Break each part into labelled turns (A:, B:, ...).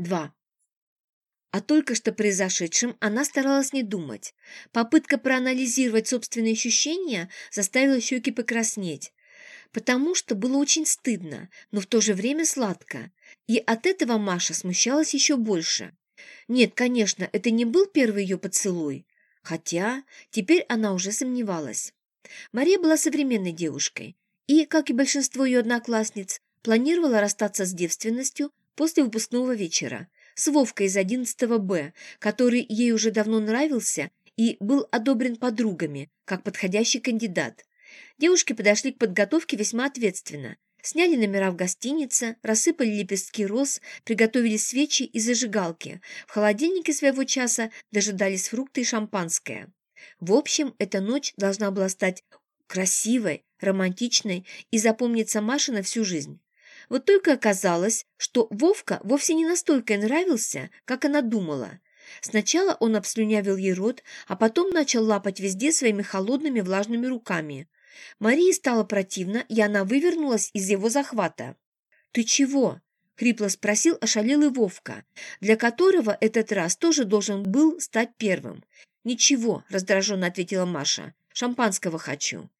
A: 2. О только что произошедшем она старалась не думать. Попытка проанализировать собственные ощущения заставила щеки покраснеть, потому что было очень стыдно, но в то же время сладко. И от этого Маша смущалась еще больше. Нет, конечно, это не был первый ее поцелуй, хотя теперь она уже сомневалась. Мария была современной девушкой и, как и большинство ее одноклассниц, планировала расстаться с девственностью после выпускного вечера с Вовкой из 11 Б, который ей уже давно нравился и был одобрен подругами, как подходящий кандидат. Девушки подошли к подготовке весьма ответственно. Сняли номера в гостинице, рассыпали лепестки роз, приготовили свечи и зажигалки. В холодильнике своего часа дожидались фрукты и шампанское. В общем, эта ночь должна была стать красивой, романтичной и запомниться Маше на всю жизнь. Вот только оказалось, что Вовка вовсе не настолько нравился, как она думала. Сначала он обслюнявил ей рот, а потом начал лапать везде своими холодными влажными руками. Марии стало противно, и она вывернулась из его захвата. «Ты чего?» — хрипло спросил ошалелый Вовка, для которого этот раз тоже должен был стать первым. «Ничего», — раздраженно ответила Маша, — «шампанского хочу».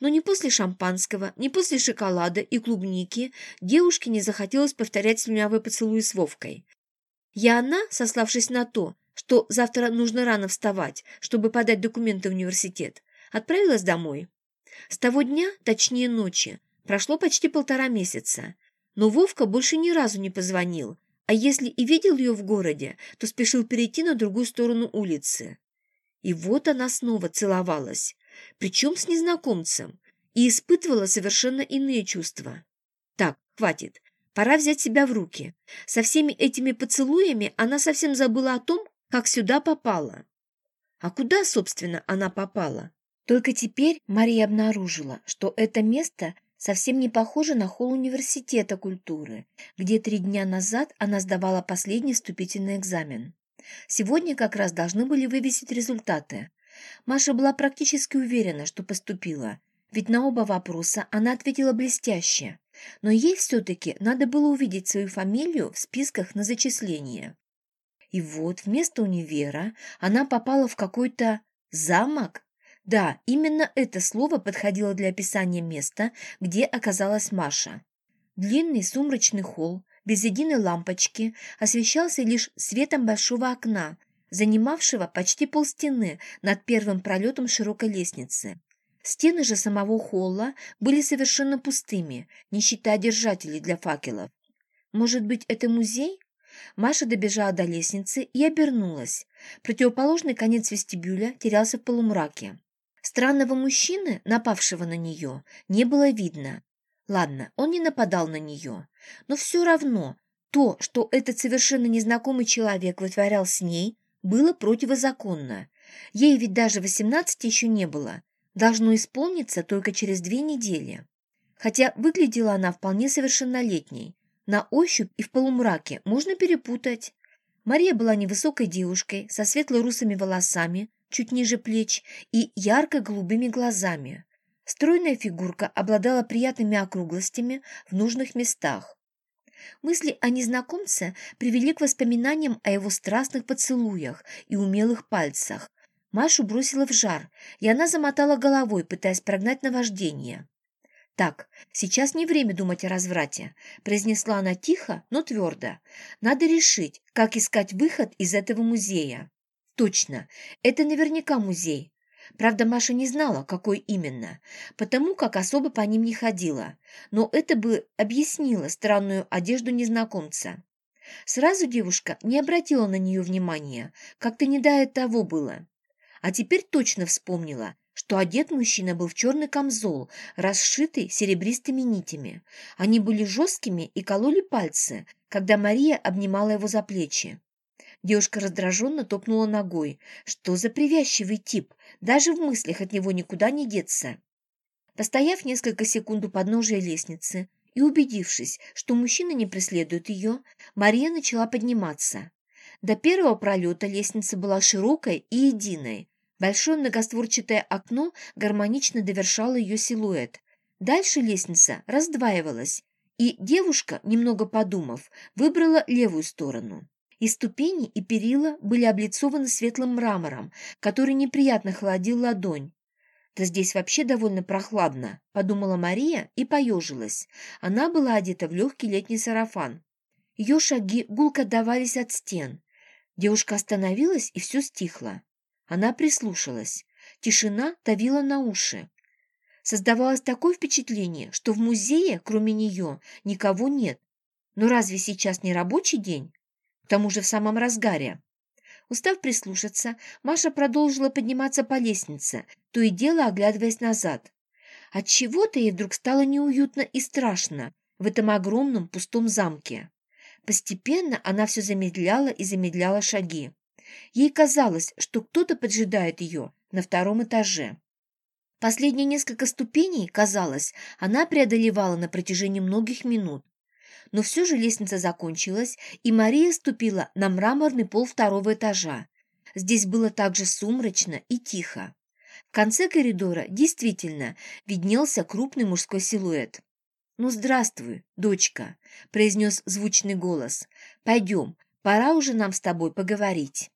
A: Но ни после шампанского, ни после шоколада и клубники девушке не захотелось повторять слюнявый поцелуй с Вовкой. И она, сославшись на то, что завтра нужно рано вставать, чтобы подать документы в университет, отправилась домой. С того дня, точнее ночи, прошло почти полтора месяца. Но Вовка больше ни разу не позвонил, а если и видел ее в городе, то спешил перейти на другую сторону улицы. И вот она снова целовалась причем с незнакомцем, и испытывала совершенно иные чувства. Так, хватит, пора взять себя в руки. Со всеми этими поцелуями она совсем забыла о том, как сюда попала. А куда, собственно, она попала? Только теперь Мария обнаружила, что это место совсем не похоже на холл университета культуры, где три дня назад она сдавала последний вступительный экзамен. Сегодня как раз должны были вывесить результаты. Маша была практически уверена, что поступила, ведь на оба вопроса она ответила блестяще. Но ей все-таки надо было увидеть свою фамилию в списках на зачисление. И вот вместо универа она попала в какой-то замок. Да, именно это слово подходило для описания места, где оказалась Маша. Длинный сумрачный холл, без единой лампочки, освещался лишь светом большого окна, занимавшего почти полстены над первым пролетом широкой лестницы. Стены же самого холла были совершенно пустыми, не считая держателей для факелов. Может быть, это музей? Маша добежала до лестницы и обернулась. Противоположный конец вестибюля терялся в полумраке. Странного мужчины, напавшего на нее, не было видно. Ладно, он не нападал на нее, но все равно то, что этот совершенно незнакомый человек вытворял с ней, было противозаконно. Ей ведь даже 18 еще не было. Должно исполниться только через две недели. Хотя выглядела она вполне совершеннолетней. На ощупь и в полумраке можно перепутать. Мария была невысокой девушкой со светло-русыми волосами, чуть ниже плеч, и ярко-голубыми глазами. Стройная фигурка обладала приятными округлостями в нужных местах. Мысли о незнакомце привели к воспоминаниям о его страстных поцелуях и умелых пальцах. Машу бросила в жар, и она замотала головой, пытаясь прогнать наваждение. «Так, сейчас не время думать о разврате», – произнесла она тихо, но твердо. «Надо решить, как искать выход из этого музея». «Точно, это наверняка музей. Правда, Маша не знала, какой именно, потому как особо по ним не ходила, но это бы объяснило странную одежду незнакомца. Сразу девушка не обратила на нее внимания, как-то не до того было. А теперь точно вспомнила, что одет мужчина был в черный камзол, расшитый серебристыми нитями. Они были жесткими и кололи пальцы, когда Мария обнимала его за плечи. Девушка раздраженно топнула ногой. Что за привязчивый тип? Даже в мыслях от него никуда не деться. Постояв несколько секунд у подножия лестницы и убедившись, что мужчина не преследует ее, Мария начала подниматься. До первого пролета лестница была широкой и единой. Большое многостворчатое окно гармонично довершало ее силуэт. Дальше лестница раздваивалась, И девушка, немного подумав, выбрала левую сторону. И ступени, и перила были облицованы светлым мрамором, который неприятно холодил ладонь. «Да здесь вообще довольно прохладно», — подумала Мария и поежилась. Она была одета в легкий летний сарафан. Ее шаги гулко давались от стен. Девушка остановилась, и все стихло. Она прислушалась. Тишина давила на уши. Создавалось такое впечатление, что в музее, кроме нее, никого нет. Но разве сейчас не рабочий день? К тому же в самом разгаре. Устав прислушаться, Маша продолжила подниматься по лестнице, то и дело оглядываясь назад. Отчего-то ей вдруг стало неуютно и страшно в этом огромном пустом замке. Постепенно она все замедляла и замедляла шаги. Ей казалось, что кто-то поджидает ее на втором этаже. Последние несколько ступеней, казалось, она преодолевала на протяжении многих минут. Но все же лестница закончилась, и Мария ступила на мраморный пол второго этажа. Здесь было также сумрачно и тихо. В конце коридора действительно виднелся крупный мужской силуэт. «Ну, здравствуй, дочка», — произнес звучный голос. «Пойдем, пора уже нам с тобой поговорить».